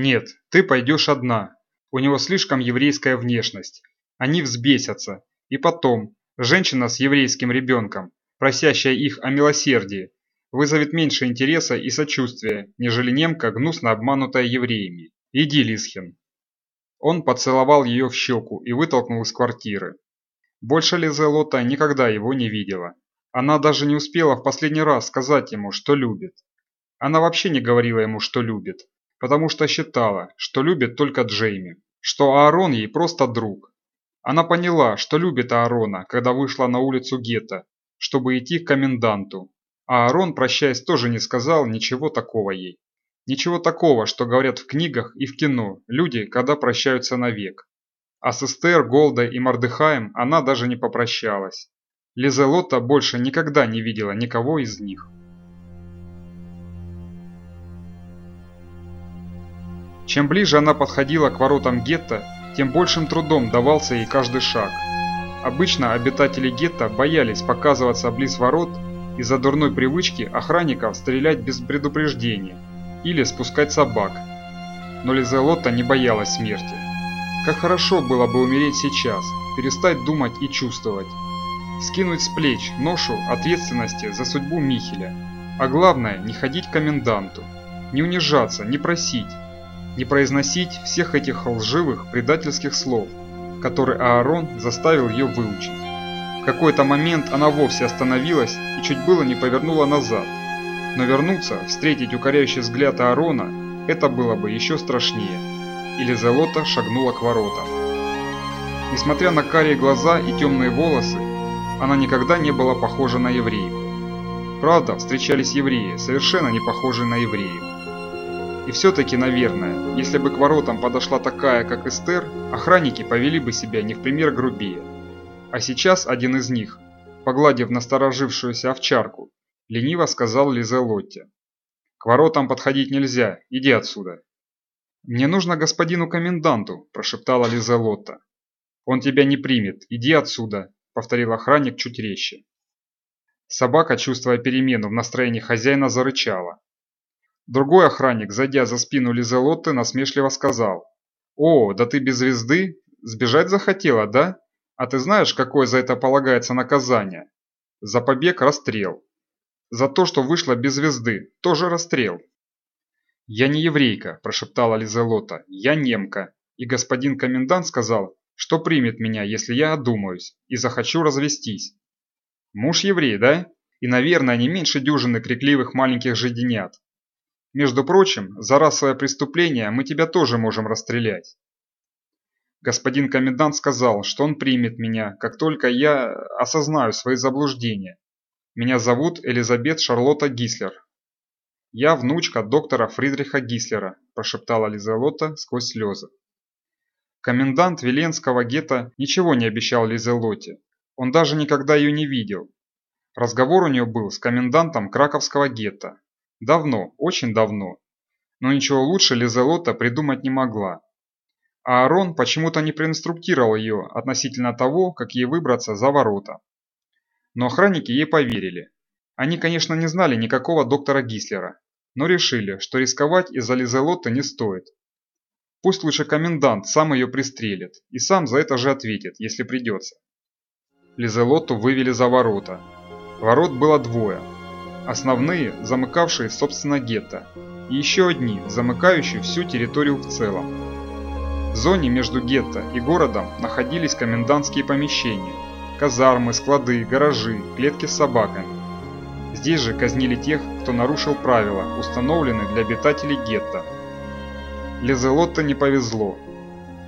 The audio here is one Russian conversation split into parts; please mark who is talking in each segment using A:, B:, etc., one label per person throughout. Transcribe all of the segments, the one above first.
A: Нет, ты пойдешь одна. У него слишком еврейская внешность. Они взбесятся. И потом, женщина с еврейским ребенком, просящая их о милосердии, вызовет меньше интереса и сочувствия, нежели немка, гнусно обманутая евреями. Иди, Лисхин. Он поцеловал ее в щеку и вытолкнул из квартиры. Больше Лизе Лота никогда его не видела. Она даже не успела в последний раз сказать ему, что любит. Она вообще не говорила ему, что любит, потому что считала, что любит только Джейми, что Аарон ей просто друг. Она поняла, что любит Аарона, когда вышла на улицу гетто, чтобы идти к коменданту. А Аарон, прощаясь, тоже не сказал ничего такого ей. Ничего такого, что говорят в книгах и в кино люди, когда прощаются навек. А с Эстер, Голдой и Мордыхаем она даже не попрощалась. Лизелота больше никогда не видела никого из них. Чем ближе она подходила к воротам гетто, тем большим трудом давался ей каждый шаг. Обычно обитатели гетто боялись показываться близ ворот из-за дурной привычки охранников стрелять без предупреждения или спускать собак. Но Лизелотта не боялась смерти. Как хорошо было бы умереть сейчас, перестать думать и чувствовать. Скинуть с плеч ношу ответственности за судьбу Михеля. А главное, не ходить к коменданту. Не унижаться, не просить. Не произносить всех этих лживых предательских слов, которые Аарон заставил ее выучить. В какой-то момент она вовсе остановилась и чуть было не повернула назад. Но вернуться, встретить укоряющий взгляд Аарона, это было бы еще страшнее. Или Зелота шагнула к воротам. Несмотря на карие глаза и темные волосы, она никогда не была похожа на евреев. Правда, встречались евреи, совершенно не похожие на евреев. И все-таки, наверное, если бы к воротам подошла такая, как Эстер, охранники повели бы себя не в пример грубее. А сейчас один из них, погладив насторожившуюся овчарку, лениво сказал Лизе Лотте. «К воротам подходить нельзя, иди отсюда». «Мне нужно господину коменданту», – прошептала Лизе Лотта. «Он тебя не примет, иди отсюда», – повторил охранник чуть резче. Собака, чувствуя перемену в настроении хозяина, зарычала. Другой охранник, зайдя за спину Лизелотты, насмешливо сказал. «О, да ты без звезды? Сбежать захотела, да? А ты знаешь, какое за это полагается наказание? За побег – расстрел. За то, что вышла без звезды, тоже расстрел. «Я не еврейка», – прошептала Лизелота, – «я немка, и господин комендант сказал, что примет меня, если я одумаюсь и захочу развестись». «Муж еврей, да? И, наверное, не меньше дюжины крикливых маленьких жиденят. Между прочим, за расовое преступление мы тебя тоже можем расстрелять». Господин комендант сказал, что он примет меня, как только я осознаю свои заблуждения меня зовут Элизабет Шарлотта Гислер. Я внучка доктора Фридриха Гислера, прошептала Лизелота сквозь слезы. Комендант Веленского гетто ничего не обещал Лизелоте. Он даже никогда ее не видел. Разговор у нее был с комендантом Краковского гетто. Давно, очень давно. Но ничего лучше Лизелота придумать не могла. А Аарон почему-то не проинструктировал ее относительно того, как ей выбраться за ворота. Но охранники ей поверили. Они, конечно, не знали никакого доктора Гислера, но решили, что рисковать из-за Лизелотты не стоит. Пусть лучше комендант сам ее пристрелит и сам за это же ответит, если придется. Лизелотту вывели за ворота. Ворот было двое. Основные, замыкавшие, собственно, гетто, и еще одни, замыкающие всю территорию в целом. В зоне между гетто и городом находились комендантские помещения – казармы, склады, гаражи, клетки с собаками. Здесь же казнили тех, кто нарушил правила, установленные для обитателей гетто. Лизелотто не повезло.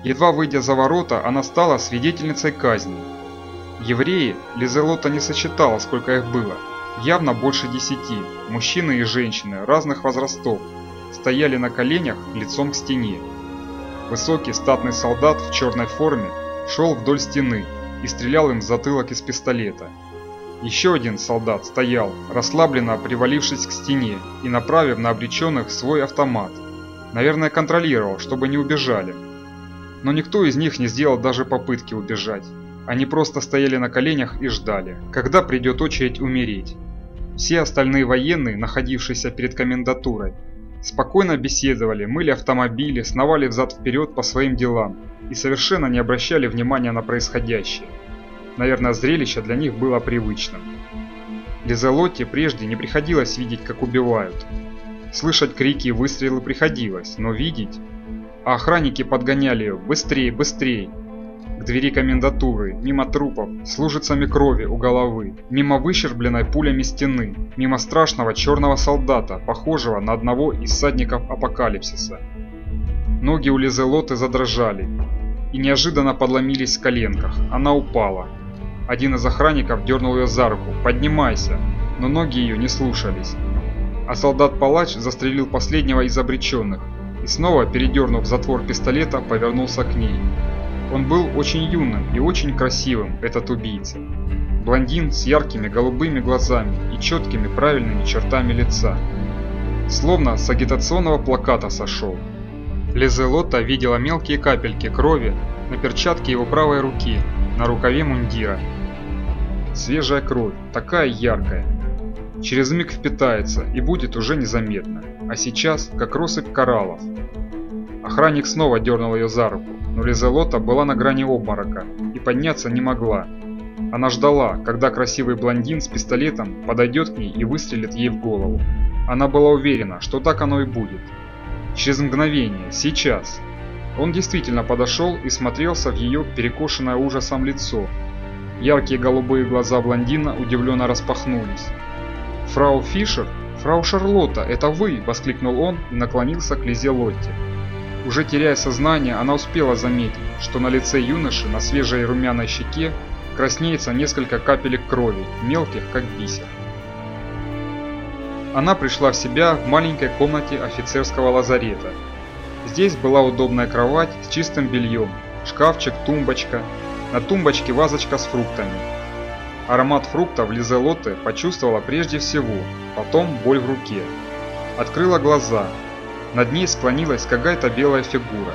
A: Едва выйдя за ворота, она стала свидетельницей казни. Евреи Лизелотта не сочетала, сколько их было. Явно больше десяти, мужчины и женщины разных возрастов, стояли на коленях лицом к стене. Высокий статный солдат в черной форме шел вдоль стены, и стрелял им в затылок из пистолета. Еще один солдат стоял, расслабленно привалившись к стене и направив на обреченных свой автомат. Наверное, контролировал, чтобы не убежали. Но никто из них не сделал даже попытки убежать. Они просто стояли на коленях и ждали, когда придет очередь умереть. Все остальные военные, находившиеся перед комендатурой, Спокойно беседовали, мыли автомобили, сновали взад-вперед по своим делам и совершенно не обращали внимания на происходящее. Наверное, зрелище для них было привычным. Лизелотте прежде не приходилось видеть, как убивают. Слышать крики и выстрелы приходилось, но видеть... А охранники подгоняли ее «быстрей, быстрей!» К двери комендатуры, мимо трупов, с лужицами крови у головы, мимо выщербленной пулями стены, мимо страшного черного солдата, похожего на одного из садников апокалипсиса. Ноги у Лизелоты задрожали и неожиданно подломились в коленках. Она упала. Один из охранников дернул ее за руку «Поднимайся!», но ноги ее не слушались. А солдат-палач застрелил последнего из обреченных и снова, передернув затвор пистолета, повернулся к ней. Он был очень юным и очень красивым, этот убийца. Блондин с яркими голубыми глазами и четкими правильными чертами лица. Словно с агитационного плаката сошел. Лизелота видела мелкие капельки крови на перчатке его правой руки, на рукаве мундира. Свежая кровь, такая яркая. Через миг впитается и будет уже незаметно. А сейчас, как россыпь кораллов. Охранник снова дернул ее за руку но Лизелота была на грани обморока и подняться не могла. Она ждала, когда красивый блондин с пистолетом подойдет к ней и выстрелит ей в голову. Она была уверена, что так оно и будет. Через мгновение, сейчас. Он действительно подошел и смотрелся в ее перекошенное ужасом лицо. Яркие голубые глаза блондина удивленно распахнулись. «Фрау Фишер? Фрау Шарлотта, это вы!» – воскликнул он и наклонился к Лизе Лотте. Уже теряя сознание, она успела заметить, что на лице юноши на свежей румяной щеке краснеется несколько капелек крови, мелких как бисер. Она пришла в себя в маленькой комнате офицерского лазарета. Здесь была удобная кровать с чистым бельем, шкафчик, тумбочка, на тумбочке вазочка с фруктами. Аромат фруктов Лизелотте почувствовала прежде всего, потом боль в руке. Открыла глаза над ней склонилась какая-то белая фигура.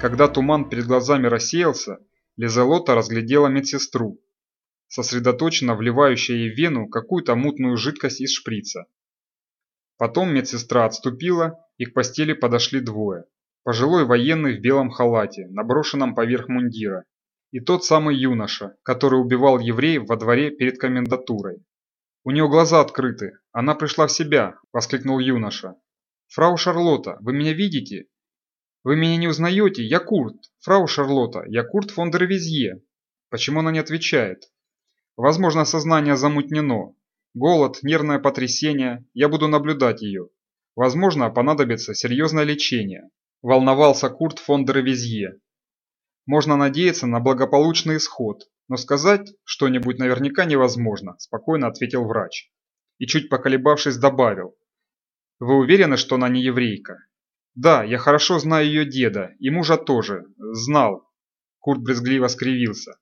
A: Когда туман перед глазами рассеялся, Лизалота разглядела медсестру, сосредоточенно вливающая ей в вену какую-то мутную жидкость из шприца. Потом медсестра отступила, и к постели подошли двое. Пожилой военный в белом халате, наброшенном поверх мундира, и тот самый юноша, который убивал евреев во дворе перед комендатурой. «У него глаза открыты, она пришла в себя!» – воскликнул юноша, «Фрау Шарлотта, вы меня видите?» «Вы меня не узнаете? Я Курт. Фрау Шарлотта, я Курт фон дер Визье». Почему она не отвечает? Возможно, сознание замутнено. Голод, нервное потрясение. Я буду наблюдать ее. Возможно, понадобится серьезное лечение. Волновался Курт фон дер Визье. Можно надеяться на благополучный исход, но сказать что-нибудь наверняка невозможно, спокойно ответил врач. И чуть поколебавшись добавил. Вы уверены, что она не еврейка? Да, я хорошо знаю ее деда, и мужа тоже. Знал. Курт брезгливо скривился.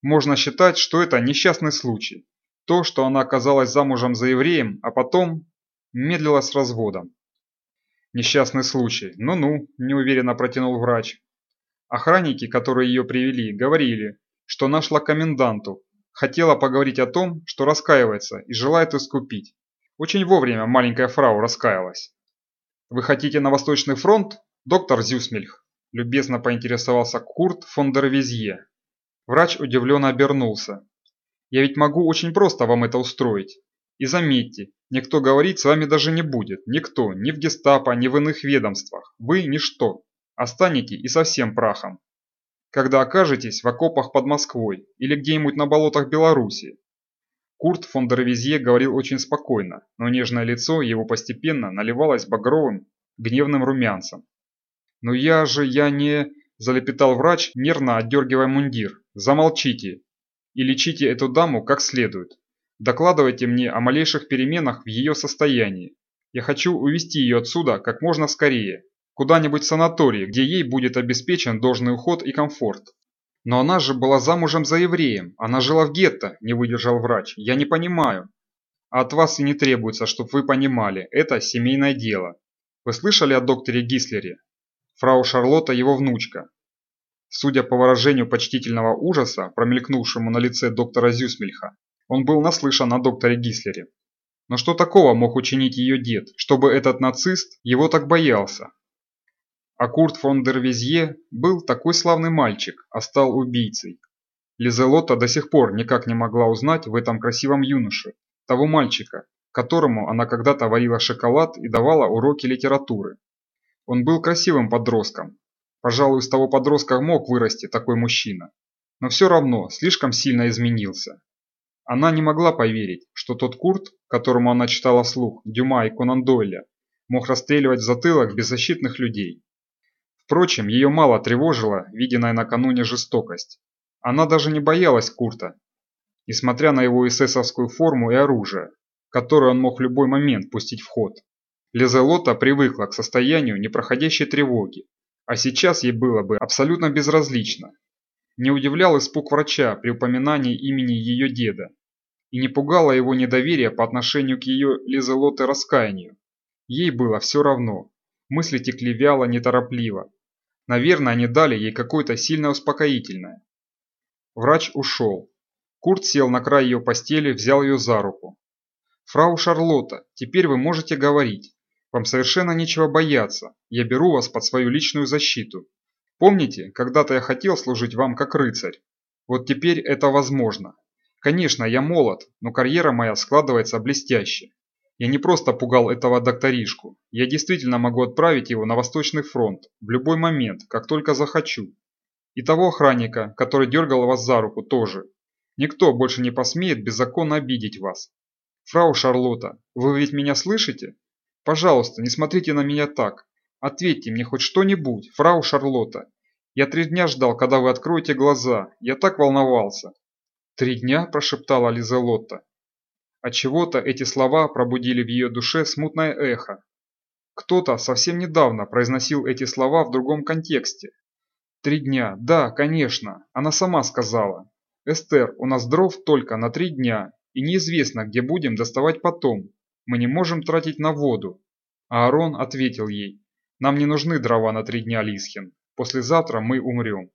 A: Можно считать, что это несчастный случай. То, что она оказалась замужем за евреем, а потом медлила с разводом. Несчастный случай. Ну-ну, неуверенно протянул врач. Охранники, которые ее привели, говорили, что нашла коменданту. Хотела поговорить о том, что раскаивается и желает искупить. Очень вовремя маленькая фрау раскаялась. «Вы хотите на Восточный фронт, доктор Зюсмельх?» – любезно поинтересовался Курт фон дер Визье. Врач удивленно обернулся. «Я ведь могу очень просто вам это устроить. И заметьте, никто говорить с вами даже не будет. Никто, ни в гестапо, ни в иных ведомствах. Вы – ничто. Останете и совсем прахом. Когда окажетесь в окопах под Москвой или где-нибудь на болотах Белоруссии, Курт фон дер Визье говорил очень спокойно, но нежное лицо его постепенно наливалось багровым, гневным румянцем. «Но я же, я не...» – залепетал врач, нервно отдергивая мундир. «Замолчите и лечите эту даму как следует. Докладывайте мне о малейших переменах в ее состоянии. Я хочу увести ее отсюда как можно скорее, куда-нибудь в санаторий, где ей будет обеспечен должный уход и комфорт. «Но она же была замужем за евреем, она жила в гетто», – не выдержал врач. «Я не понимаю». «От вас и не требуется, чтобы вы понимали, это семейное дело. Вы слышали о докторе Гислере? Фрау Шарлотта его внучка». Судя по выражению почтительного ужаса, промелькнувшему на лице доктора Зюсмельха, он был наслышан о докторе Гислере. Но что такого мог учинить ее дед, чтобы этот нацист его так боялся? А Курт фон дер Визье был такой славный мальчик, а стал убийцей. Лизелота до сих пор никак не могла узнать в этом красивом юноше того мальчика, которому она когда-то варила шоколад и давала уроки литературы. Он был красивым подростком. Пожалуй, из того подростка мог вырасти такой мужчина. Но все равно слишком сильно изменился. Она не могла поверить, что тот Курт, которому она читала слух Дюма и Конан Дойля, мог расстреливать в затылок беззащитных людей. Впрочем, ее мало тревожила виденная накануне жестокость. Она даже не боялась Курта, несмотря на его эсэсовскую форму и оружие, которое он мог в любой момент пустить в ход. Лизелота привыкла к состоянию непроходящей тревоги, а сейчас ей было бы абсолютно безразлично. Не удивлял испуг врача при упоминании имени ее деда, и не пугало его недоверие по отношению к ее Лизелоте раскаянию. Ей было все равно, мысли текли вяло, неторопливо. Наверное, они дали ей какое-то сильное успокоительное. Врач ушел. Курт сел на край ее постели, взял ее за руку. «Фрау Шарлотта, теперь вы можете говорить. Вам совершенно нечего бояться. Я беру вас под свою личную защиту. Помните, когда-то я хотел служить вам как рыцарь? Вот теперь это возможно. Конечно, я молод, но карьера моя складывается блестяще. Я не просто пугал этого докторишку. Я действительно могу отправить его на Восточный фронт в любой момент, как только захочу. И того охранника, который дергал вас за руку, тоже. Никто больше не посмеет беззаконно обидеть вас. Фрау Шарлотта, вы ведь меня слышите? Пожалуйста, не смотрите на меня так. Ответьте мне хоть что-нибудь, фрау Шарлотта. Я три дня ждал, когда вы откроете глаза. Я так волновался. Три дня, прошептала Лизелотта. От чего-то эти слова пробудили в ее душе смутное эхо. Кто-то совсем недавно произносил эти слова в другом контексте, Три дня, да, конечно, она сама сказала. Эстер, у нас дров только на три дня, и неизвестно, где будем доставать потом. Мы не можем тратить на воду. А Аарон ответил ей, нам не нужны дрова на три дня, Лисхин. Послезавтра мы умрем.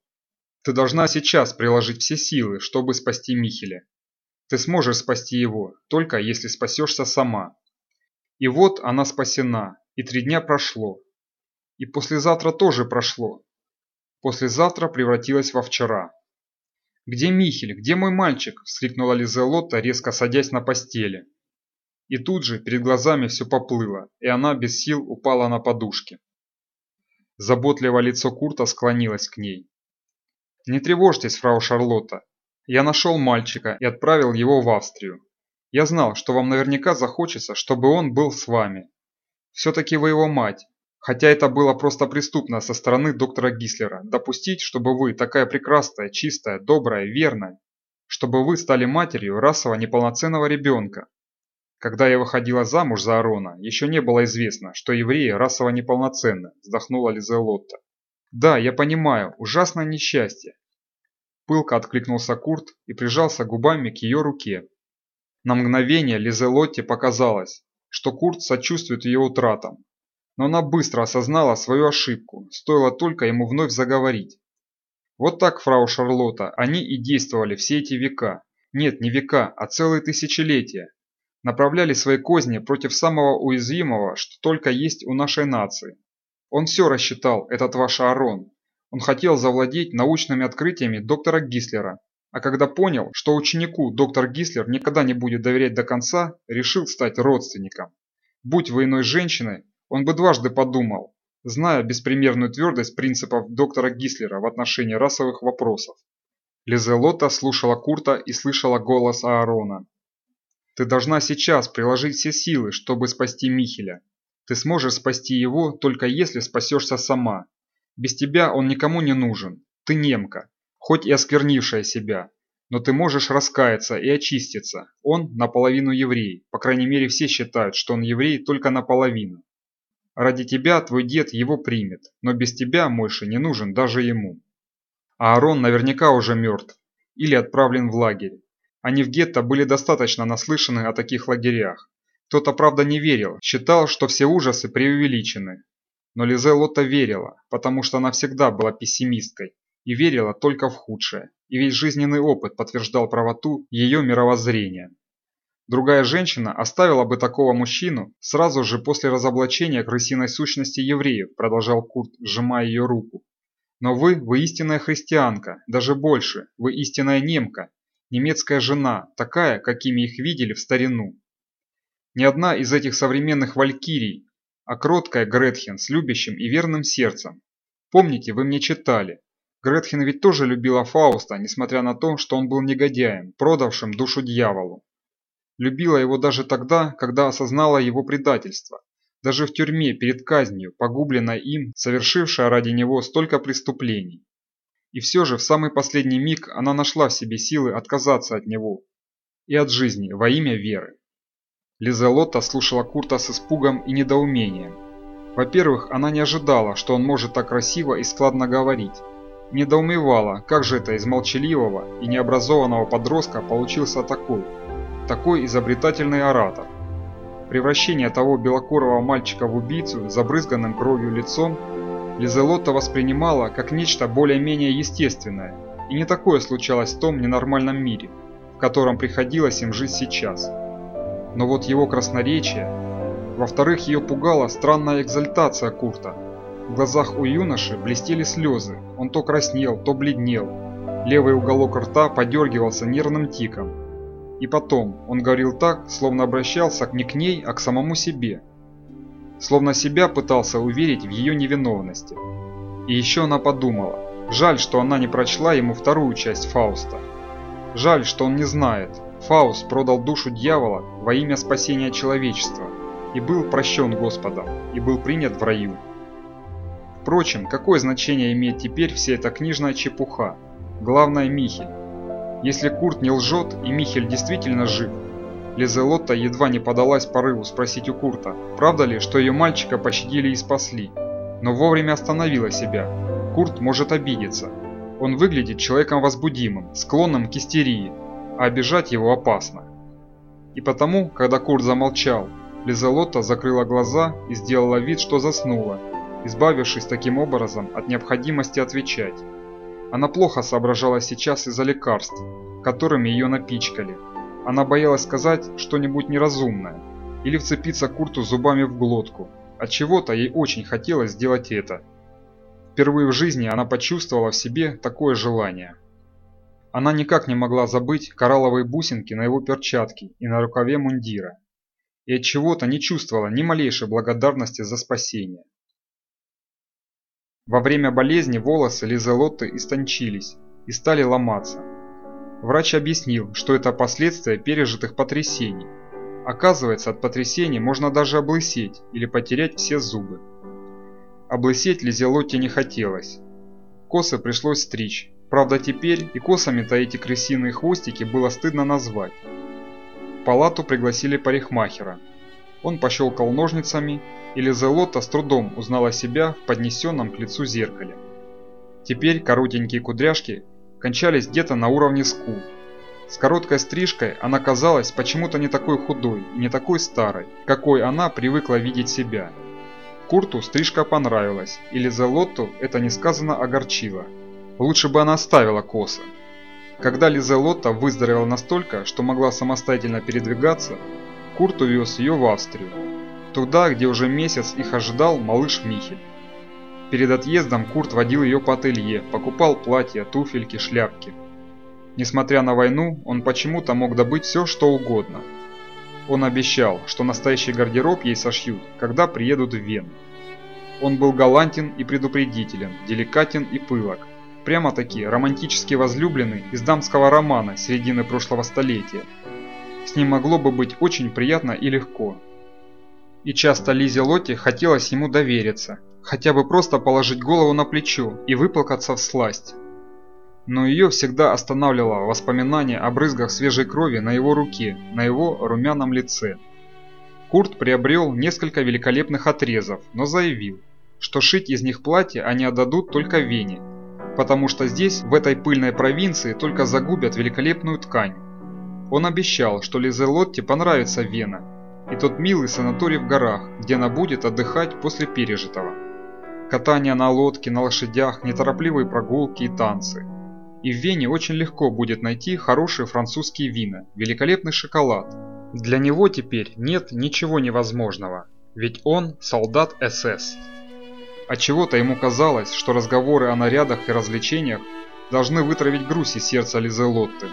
A: Ты должна сейчас приложить все силы, чтобы спасти Михеля. Ты сможешь спасти его, только если спасешься сама. И вот она спасена, и три дня прошло. И послезавтра тоже прошло, Послезавтра превратилась во вчера. «Где Михель? Где мой мальчик?» – вскрикнула Лизелотта, резко садясь на постели. И тут же перед глазами все поплыло, и она без сил упала на подушки. Заботливое лицо Курта склонилось к ней. «Не тревожьтесь, фрау Шарлотта. Я нашел мальчика и отправил его в Австрию. Я знал, что вам наверняка захочется, чтобы он был с вами. Все-таки вы его мать, Хотя это было просто преступно со стороны доктора Гислера, допустить, чтобы вы, такая прекрасная, чистая, добрая, верная, чтобы вы стали матерью расово неполноценного ребенка. Когда я выходила замуж за Арона, еще не было известно, что евреи расово неполноценны, вздохнула Лизелотта. Да, я понимаю, ужасное несчастье. Пылко откликнулся Курт и прижался губами к ее руке. На мгновение Лизелотте показалось, что Курт сочувствует ее утратам, но она быстро осознала свою ошибку, стоило только ему вновь заговорить. Вот так, фрау Шарлотта, они и действовали все эти века. Нет, не века, а целые тысячелетия. Направляли свои козни против самого уязвимого, что только есть у нашей нации. Он все рассчитал, этот ваш Арон. Он хотел завладеть научными открытиями доктора Гислера, а когда понял, что ученику доктор Гислер никогда не будет доверять до конца, решил стать родственником. Будь вы иной женщиной, он бы дважды подумал, зная беспримерную твердость принципов доктора Гислера в отношении расовых вопросов. Лизелота слушала Курта и слышала голос Аарона. «Ты должна сейчас приложить все силы, чтобы спасти Михеля. Ты сможешь спасти его, только если спасешься сама. Без тебя он никому не нужен. Ты немка, хоть и осквернившая себя. Но ты можешь раскаяться и очиститься. Он наполовину еврей. По крайней мере, все считают, что он еврей только наполовину. Ради тебя твой дед его примет, но без тебя Мойша не нужен даже ему. А Аарон наверняка уже мертв или отправлен в лагерь. Они в гетто были достаточно наслышаны о таких лагерях. Кто-то, правда, не верил, считал, что все ужасы преувеличены. Но Лизе Лотта верила, потому что она всегда была пессимисткой и верила только в худшее, и весь жизненный опыт подтверждал правоту ее мировоззрения. Другая женщина оставила бы такого мужчину сразу же после разоблачения крысиной сущности евреев, продолжал Курт, сжимая ее руку. Но вы, вы истинная христианка, даже больше, вы истинная немка, немецкая жена, такая, какими их видели в старину. Ни одна из этих современных валькирий, а кроткая Гретхен с любящим и верным сердцем. Помните, вы мне читали. Гретхен ведь тоже любила Фауста, несмотря на то, что он был негодяем, продавшим душу дьяволу. Любила его даже тогда, когда осознала его предательство. Даже в тюрьме перед казнью, погубленная им, совершившая ради него столько преступлений. И все же в самый последний миг она нашла в себе силы отказаться от него и от жизни во имя веры. Лизелотта слушала Курта с испугом и недоумением. Во-первых, она не ожидала, что он может так красиво и складно говорить. Недоумевала, как же это из молчаливого и необразованного подростка получился такой, такой изобретательный оратор. Превращение того белокурого мальчика в убийцу, забрызганным кровью лицом, Лизелотта воспринимала как нечто более-менее естественное, и не такое случалось в том ненормальном мире, в котором приходилось им жить сейчас. Но вот его красноречие, во-вторых, ее пугала странная экзальтация Курта. В глазах у юноши блестели слезы, он то краснел, то бледнел, левый уголок рта подергивался нервным тиком, и потом, он говорил так, словно обращался не к ней, а к самому себе. Словно себя пытался уверить в ее невиновности. И еще она подумала, жаль, что она не прочла ему вторую часть Фауста. Жаль, что он не знает, Фауст продал душу дьявола во имя спасения человечества и был прощен Господом, и был принят в раю. Впрочем, какое значение имеет теперь вся эта книжная чепуха? Главное Михель. Если Курт не лжет и Михель действительно жив, Лизелотта едва не подалась порыву спросить у Курта, правда ли, что ее мальчика пощадили и спасли, но вовремя остановила себя. Курт может обидеться. Он выглядит человеком возбудимым, склонным к истерии, а обижать его опасно. И потому, когда Курт замолчал, Лизелотта закрыла глаза и сделала вид, что заснула, избавившись таким образом от необходимости отвечать. Она плохо соображала сейчас из-за лекарств, которыми ее напичкали. Она боялась сказать что-нибудь неразумное или вцепиться Курту зубами в глотку. От чего-то ей очень хотелось сделать это. Впервые в жизни она почувствовала в себе такое желание. Она никак не могла забыть коралловые бусинки на его перчатке и на рукаве мундира. И от чего-то не чувствовала ни малейшей благодарности за спасение. Во время болезни волосы Лизелотты истончились и стали ломаться. Врач объяснил, что это последствия пережитых потрясений. Оказывается, от потрясений можно даже облысеть или потерять все зубы. Облысеть Лизелотте не хотелось. Косы пришлось стричь. Правда теперь и косами-то эти крысиные хвостики было стыдно назвать. В палату пригласили парикмахера. Он пощелкал ножницами и Лизелота с трудом узнала себя в поднесенном к лицу зеркале. Теперь коротенькие кудряшки кончались где-то на уровне скул. С короткой стрижкой она казалась почему-то не такой худой и не такой старой, какой она привыкла видеть себя. Курту стрижка понравилась, и Лизелотту это несказанно огорчило. Лучше бы она оставила косы. Когда Лизелотта выздоровела настолько, что могла самостоятельно передвигаться, Курт увез ее в Австрию, туда, где уже месяц их ожидал малыш Михель. Перед отъездом Курт водил ее по ателье, покупал платья, туфельки, шляпки. Несмотря на войну, он почему-то мог добыть все, что угодно. Он обещал, что настоящий гардероб ей сошьют, когда приедут в Вену. Он был галантен и предупредителен, деликатен и пылок. Прямо-таки романтически возлюбленный из дамского романа середины прошлого столетия. С ним могло бы быть очень приятно и легко. И часто Лизе Лотти хотелось ему довериться, хотя бы просто положить голову на плечо и выплакаться в сласть. Но ее всегда останавливало воспоминание о брызгах свежей крови на его руке, на его румяном лице. Курт приобрел несколько великолепных отрезов, но заявил, что шить из них платье они отдадут только Вене, потому что здесь, в этой пыльной провинции, только загубят великолепную ткань. Он обещал, что Лизе Лотти понравится Вена, и тот милый санаторий в горах, где она будет отдыхать после пережитого. Катание на лодке, на лошадях, неторопливые прогулки и танцы. И в Вене очень легко будет найти хорошие французские вина, великолепный шоколад, Для него теперь нет ничего невозможного, ведь он солдат СС. А чего-то ему казалось, что разговоры о нарядах и развлечениях должны вытравить грусть из сердца Лизелотты.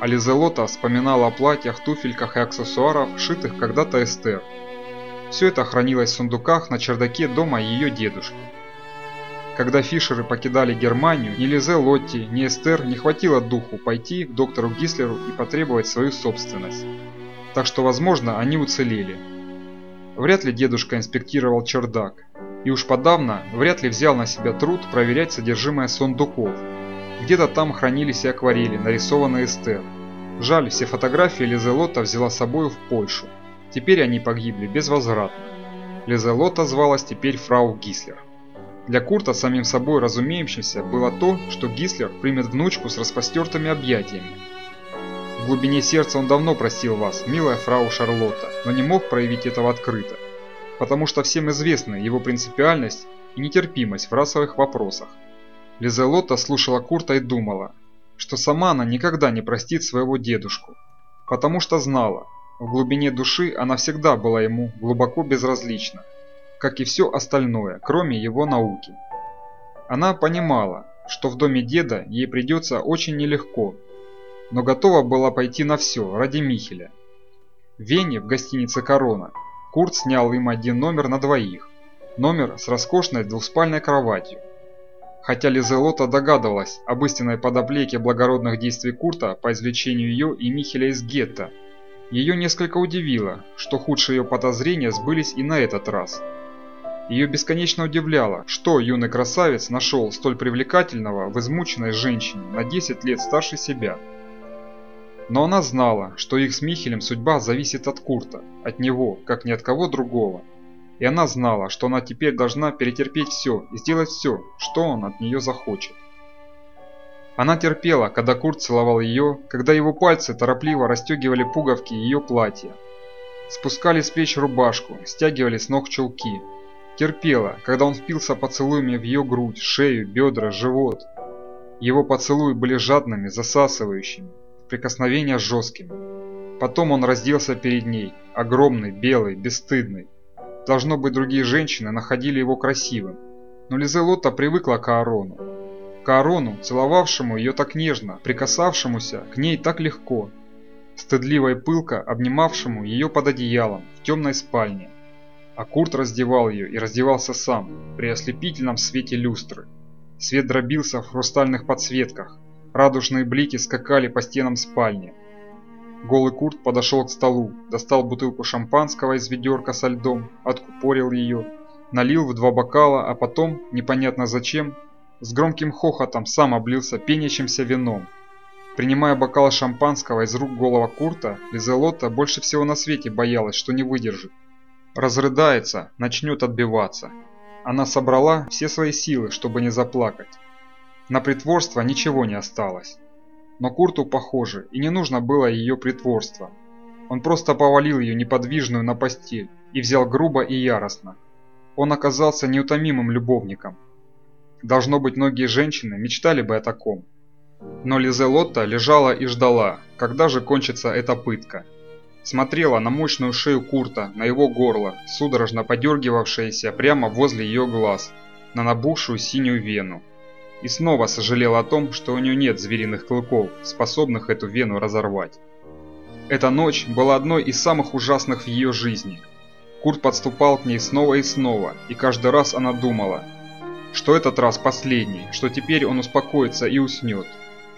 A: А Лизелота вспоминала о платьях, туфельках и аксессуарах, шитых когда-то Эстер. Все это хранилось в сундуках на чердаке дома ее дедушки. Когда Фишеры покидали Германию, ни Лизе Лотти, ни Эстер не хватило духу пойти к доктору Гислеру и потребовать свою собственность. Так что, возможно, они уцелели. Вряд ли дедушка инспектировал чердак, и уж подавно вряд ли взял на себя труд проверять содержимое сундуков. Где-то там хранились и акварели, нарисованные Эстер. Жаль, все фотографии Лизелота взяла с собой в Польшу. Теперь они погибли безвозвратно. Лизелота звалась теперь фрау Гислер. Для Курта самим собой разумеющимся было то, что Гислер примет внучку с распостертыми объятиями. В глубине сердца он давно просил вас, милая фрау Шарлотта, но не мог проявить этого открыто потому что всем известна его принципиальность и нетерпимость в расовых вопросах. Лизелота слушала Курта и думала, что сама она никогда не простит своего дедушку, потому что знала, в глубине души она всегда была ему глубоко безразлична, как и все остальное, кроме его науки. Она понимала, что в доме деда ей придется очень нелегко, но готова была пойти на все ради Михеля. В Вене в гостинице «Корона» Курт снял им один номер на двоих. Номер с роскошной двухспальной кроватью. Хотя Лизелота догадывалась об истинной подоплеке благородных действий Курта по извлечению ее и Михеля из гетто, ее несколько удивило, что худшие ее подозрения сбылись и на этот раз. Ее бесконечно удивляло, что юный красавец нашел столь привлекательного в измученной женщине на 10 лет старше себя. Но она знала, что их с Михелем судьба зависит от Курта, от него, как ни от кого другого. И она знала, что она теперь должна перетерпеть все и сделать все, что он от нее захочет. Она терпела, когда Курт целовал ее, когда его пальцы торопливо расстегивали пуговки ее платья. Спускали с плеч рубашку, стягивали с ног чулки. Терпела, когда он впился поцелуями в ее грудь, шею, бедра, живот. Его поцелуи были жадными, засасывающими прикосновения жесткими. Потом он разделся перед ней, огромный, белый, бесстыдный. Должно быть, другие женщины находили его красивым, но Лизелота привыкла к Аарону. К Аарону, целовавшему ее так нежно, прикасавшемуся к ней так легко, стыдливо и пылко обнимавшему ее под одеялом в темной спальне. А Курт раздевал ее и раздевался сам, при ослепительном свете люстры. Свет дробился в хрустальных подсветках, Радужные блики скакали по стенам спальни. Голый Курт подошел к столу, достал бутылку шампанского из ведерка со льдом, откупорил ее, налил в два бокала, а потом, непонятно зачем, с громким хохотом сам облился пенящимся вином. Принимая бокал шампанского из рук голого Курта, Лизелота больше всего на свете боялась, что не выдержит. Разрыдается, начнет отбиваться. Она собрала все свои силы, чтобы не заплакать. На притворство ничего не осталось. Но Курту, похоже, и не нужно было ее притворство. Он просто повалил ее неподвижную на постель и взял грубо и яростно. Он оказался неутомимым любовником. Должно быть, многие женщины мечтали бы о таком. Но Лизелотта лежала и ждала, когда же кончится эта пытка. Смотрела на мощную шею Курта, на его горло, судорожно подергивавшееся прямо возле ее глаз, на набухшую синюю вену и снова сожалел о том, что у нее нет звериных клыков, способных эту вену разорвать. Эта ночь была одной из самых ужасных в ее жизни. Курт подступал к ней снова и снова, и каждый раз она думала, что этот раз последний, что теперь он успокоится и уснет.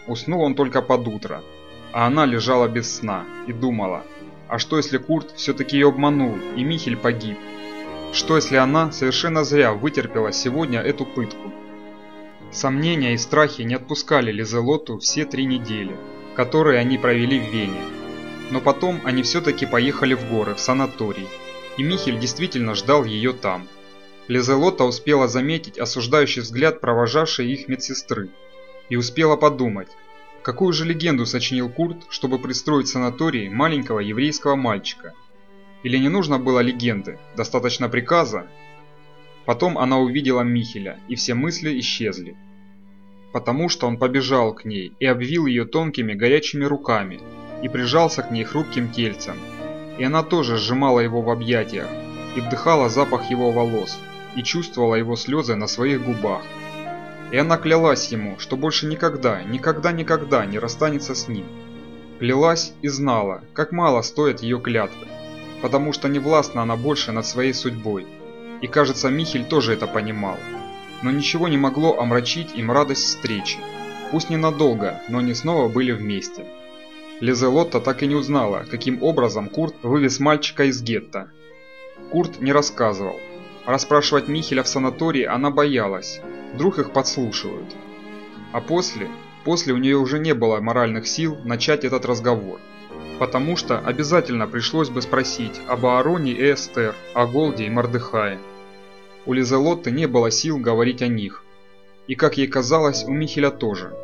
A: Уснул он только под утро, а она лежала без сна и думала, а что если Курт все-таки ее обманул и Михель погиб? Что если она совершенно зря вытерпела сегодня эту пытку? Сомнения и страхи не отпускали Лизелоту все три недели, которые они провели в Вене. Но потом они все-таки поехали в горы, в санаторий, и Михель действительно ждал ее там. Лизелота успела заметить осуждающий взгляд провожавшей их медсестры и успела подумать, какую же легенду сочинил Курт, чтобы пристроить в санаторий маленького еврейского мальчика. Или не нужно было легенды, достаточно приказа, Потом она увидела Михеля, и все мысли исчезли. Потому что он побежал к ней и обвил ее тонкими горячими руками, и прижался к ней хрупким тельцем. И она тоже сжимала его в объятиях и вдыхала запах его волос и чувствовала его слезы на своих губах. И она клялась ему, что больше никогда, никогда-никогда не расстанется с ним. Клялась и знала, как мало стоят ее клятвы, потому что не властна она больше над своей судьбой. И кажется, Михель тоже это понимал. Но ничего не могло омрачить им радость встречи. Пусть ненадолго, но они снова были вместе. Лизелотта так и не узнала, каким образом Курт вывез мальчика из гетто. Курт не рассказывал. Расспрашивать Михеля в санатории она боялась, вдруг их подслушивают. А после, после у нее уже не было моральных сил начать этот разговор. Потому что обязательно пришлось бы спросить об Аароне и Эстер, о Голде и Мордыхае. У Лизелотты не было сил говорить о них. И, как ей казалось, у Михеля тоже.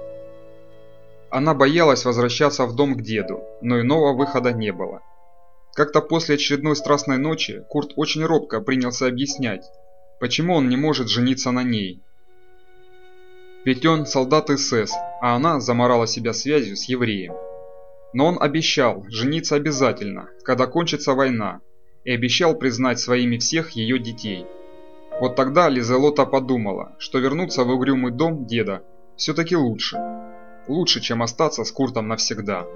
A: Она боялась возвращаться в дом к деду, но иного выхода не было. Как-то после очередной страстной ночи Курт очень робко принялся объяснять, почему он не может жениться на ней. Ведь он солдат СС, а она заморала себя связью с евреем. Но он обещал жениться обязательно, когда кончится война, и обещал признать своими всех ее детей. Вот тогда Лизелота подумала, что вернуться в угрюмый дом деда все-таки лучше. Лучше, чем остаться с Куртом навсегда.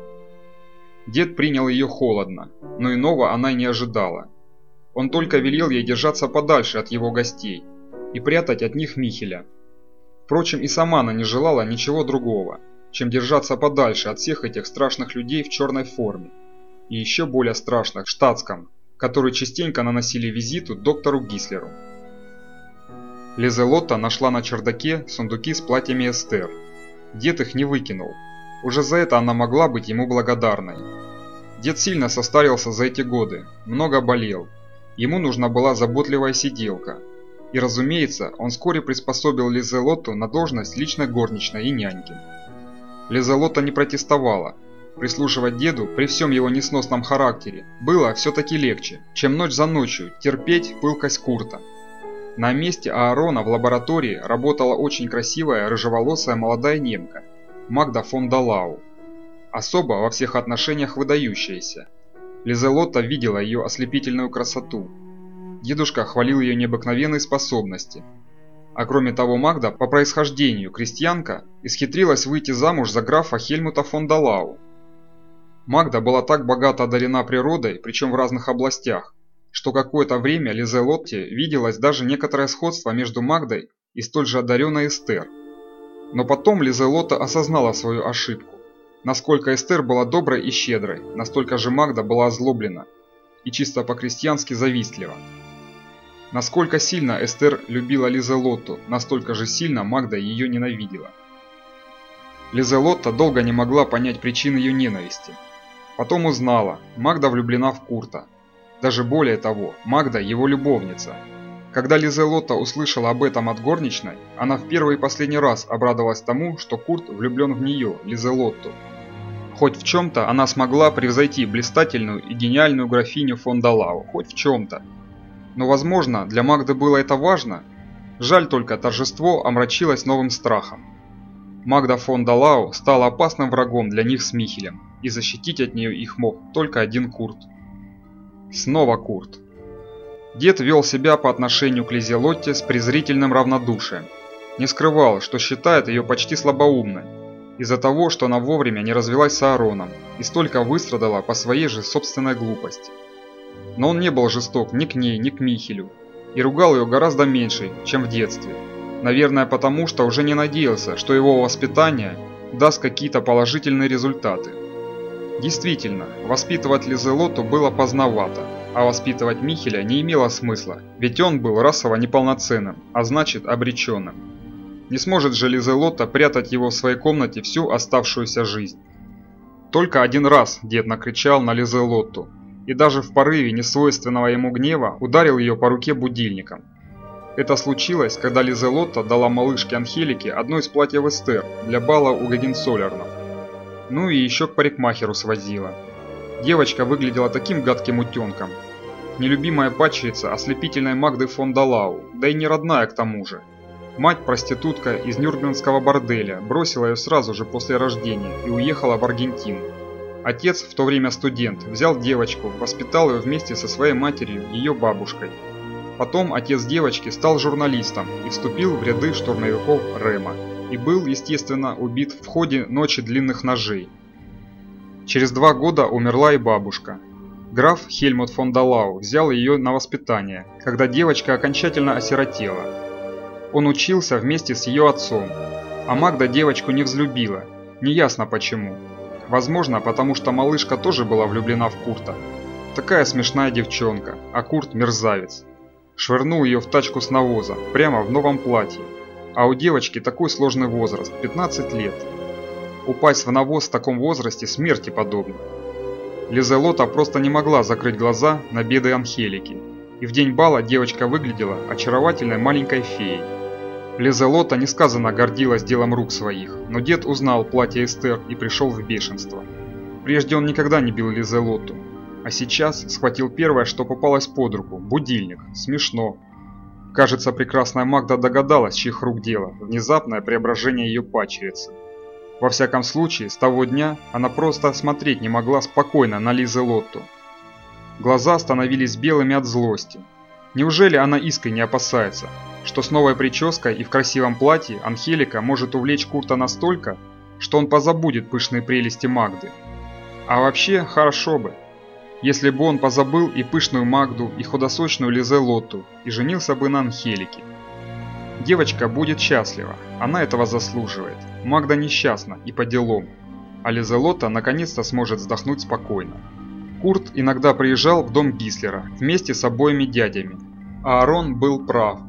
A: Дед принял ее холодно, но иного она не ожидала. Он только велел ей держаться подальше от его гостей и прятать от них Михеля. Впрочем, и сама она не желала ничего другого, чем держаться подальше от всех этих страшных людей в черной форме. И еще более страшных штатском, которые частенько наносили визиту доктору Гислеру. Лизелотта нашла на чердаке сундуки с платьями Эстер. Дед их не выкинул. Уже за это она могла быть ему благодарной. Дед сильно состарился за эти годы, много болел. Ему нужна была заботливая сиделка. И разумеется, он вскоре приспособил Лизелотту на должность личной горничной и няньки. Лизелотта не протестовала. Прислушивать деду при всем его несносном характере было все-таки легче, чем ночь за ночью терпеть пылкость Курта. На месте Аарона в лаборатории работала очень красивая рыжеволосая молодая немка Магда фон Далау. Особо во всех отношениях выдающаяся. Лизелотта видела ее ослепительную красоту. Дедушка хвалил ее необыкновенные способности. А кроме того, Магда по происхождению крестьянка исхитрилась выйти замуж за графа Хельмута фон Далау. Магда была так богато одарена природой, причем в разных областях, что какое-то время Лизелотте виделось даже некоторое сходство между Магдой и столь же одаренной Эстер. Но потом Лизелота осознала свою ошибку. Насколько Эстер была доброй и щедрой, настолько же Магда была озлоблена и чисто по-крестьянски завистлива. Насколько сильно Эстер любила Лизелотту, настолько же сильно Магда ее ненавидела. Лизелотта долго не могла понять причин ее ненависти. Потом узнала, Магда влюблена в Курта, даже более того, Магда его любовница. Когда Лизелотта услышала об этом от горничной, она в первый и последний раз обрадовалась тому, что Курт влюблен в нее, Лизелотту. Хоть в чем-то она смогла превзойти блистательную и гениальную графиню фон Далау, хоть в чем-то. Но возможно, для Магды было это важно. Жаль только, торжество омрачилось новым страхом. Магда фон Далау стала опасным врагом для них с Михелем, и защитить от нее их мог только один Курт. Снова Курт. Дед вел себя по отношению к Лизелотте с презрительным равнодушием. Не скрывал, что считает ее почти слабоумной, из-за того, что она вовремя не развелась с Аароном и столько выстрадала по своей же собственной глупости. Но он не был жесток ни к ней, ни к Михелю, и ругал ее гораздо меньше, чем в детстве. Наверное, потому что уже не надеялся, что его воспитание даст какие-то положительные результаты. Действительно, воспитывать Лизелоту было поздновато, а воспитывать Михеля не имело смысла, ведь он был расово неполноценным, а значит обреченным. Не сможет же Лизелота прятать его в своей комнате всю оставшуюся жизнь. Только один раз дед накричал на Лизелотту, и даже в порыве несвойственного ему гнева ударил ее по руке будильником. Это случилось, когда Лизелотта дала малышке Анхелике одно из платьев Эстер для бала у Гагенсолернов. Ну и еще к парикмахеру свозила. Девочка выглядела таким гадким утенком. Нелюбимая падчерица ослепительной Магды фон Далау, да и не родная к тому же. Мать-проститутка из Нюрнбергского борделя бросила ее сразу же после рождения и уехала в Аргентину. Отец, в то время студент, взял девочку, воспитал ее вместе со своей матерью, ее бабушкой. Потом отец девочки стал журналистом и вступил в ряды штурмовиков Рема и был, естественно, убит в ходе ночи длинных ножей. Через два года умерла и бабушка. Граф Хельмут фон Далау взял ее на воспитание, когда девочка окончательно осиротела. Он учился вместе с ее отцом, а Магда девочку не взлюбила, неясно почему. Возможно, потому что малышка тоже была влюблена в Курта. Такая смешная девчонка, а Курт мерзавец. Швырнул ее в тачку с навоза, прямо в новом платье. А у девочки такой сложный возраст, 15 лет. Упасть в навоз в таком возрасте смерти подобно. Лизелота просто не могла закрыть глаза на беды Анхелики. И в день бала девочка выглядела очаровательной маленькой феей. Лизелота несказанно гордилась делом рук своих, но дед узнал платье Эстер и пришел в бешенство. Прежде он никогда не бил Лизелоту, а сейчас схватил первое, что попалось под руку – будильник. Смешно. Кажется, прекрасная Магда догадалась, чьих рук дело, внезапное преображение ее пачерицы. Во всяком случае, с того дня она просто смотреть не могла спокойно на Лизелотту. Глаза становились белыми от злости. Неужели она искренне опасается, что с новой прической и в красивом платье Анхелика может увлечь Курта настолько, что он позабудет пышные прелести Магды. А вообще, хорошо бы, если бы он позабыл и пышную Магду, и худосочную Лизе Лотту, и женился бы на Анхелике. Девочка будет счастлива, она этого заслуживает. Магда несчастна и по делам, а Лизе Лотта наконец-то сможет вздохнуть спокойно. Курт иногда приезжал в дом Гислера вместе с обоими дядями. А Арон был прав.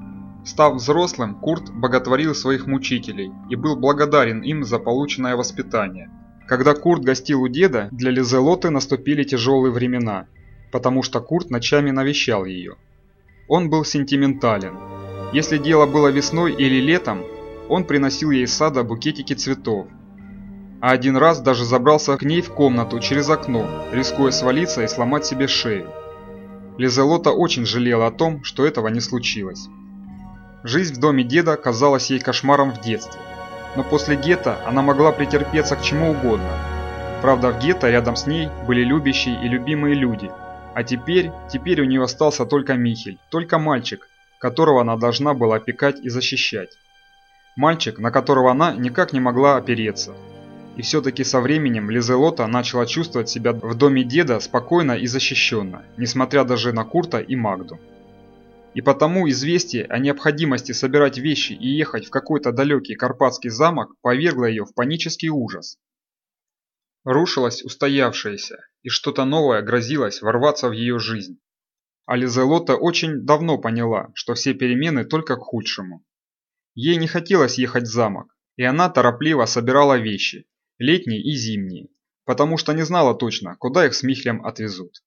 A: Став взрослым, Курт боготворил своих мучителей и был благодарен им за полученное воспитание. Когда Курт гостил у деда, для Лизелоты наступили тяжелые времена, потому что Курт ночами навещал ее. Он был сентиментален. Если дело было весной или летом, он приносил ей из сада букетики цветов. А один раз даже забрался к ней в комнату через окно, рискуя свалиться и сломать себе шею. Лизелота очень жалела о том, что этого не случилось. Жизнь в доме деда казалась ей кошмаром в детстве. Но после гетто она могла претерпеться к чему угодно. Правда, в гетто рядом с ней были любящие и любимые люди. А теперь, теперь у нее остался только Михель, только мальчик, которого она должна была опекать и защищать. Мальчик, на которого она никак не могла опереться. И все-таки со временем Лизелота начала чувствовать себя в доме деда спокойно и защищенно, несмотря даже на Курта и Магду. И потому известие о необходимости собирать вещи и ехать в какой-то далекий карпатский замок повергло ее в панический ужас. Рушилось устоявшееся, и что-то новое грозилось ворваться в ее жизнь. А Лизелота очень давно поняла, что все перемены только к худшему. Ей не хотелось ехать в замок, и она торопливо собирала вещи, летние и зимние, потому что не знала точно, куда их с Михлем отвезут.